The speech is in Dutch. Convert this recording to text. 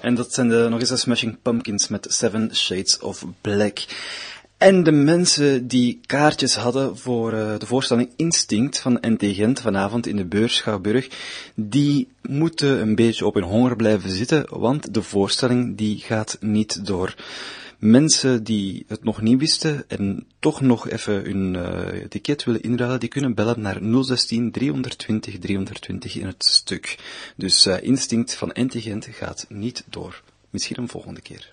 En dat zijn de, nog eens de Smashing Pumpkins met Seven Shades of Black. En de mensen die kaartjes hadden voor uh, de voorstelling Instinct van NT Gent vanavond in de beurs Schouwburg, die moeten een beetje op hun honger blijven zitten, want de voorstelling die gaat niet door. Mensen die het nog niet wisten en toch nog even hun uh, ticket willen inruilen, die kunnen bellen naar 016 320 320 in het stuk. Dus uh, Instinct van NT Gent gaat niet door. Misschien een volgende keer.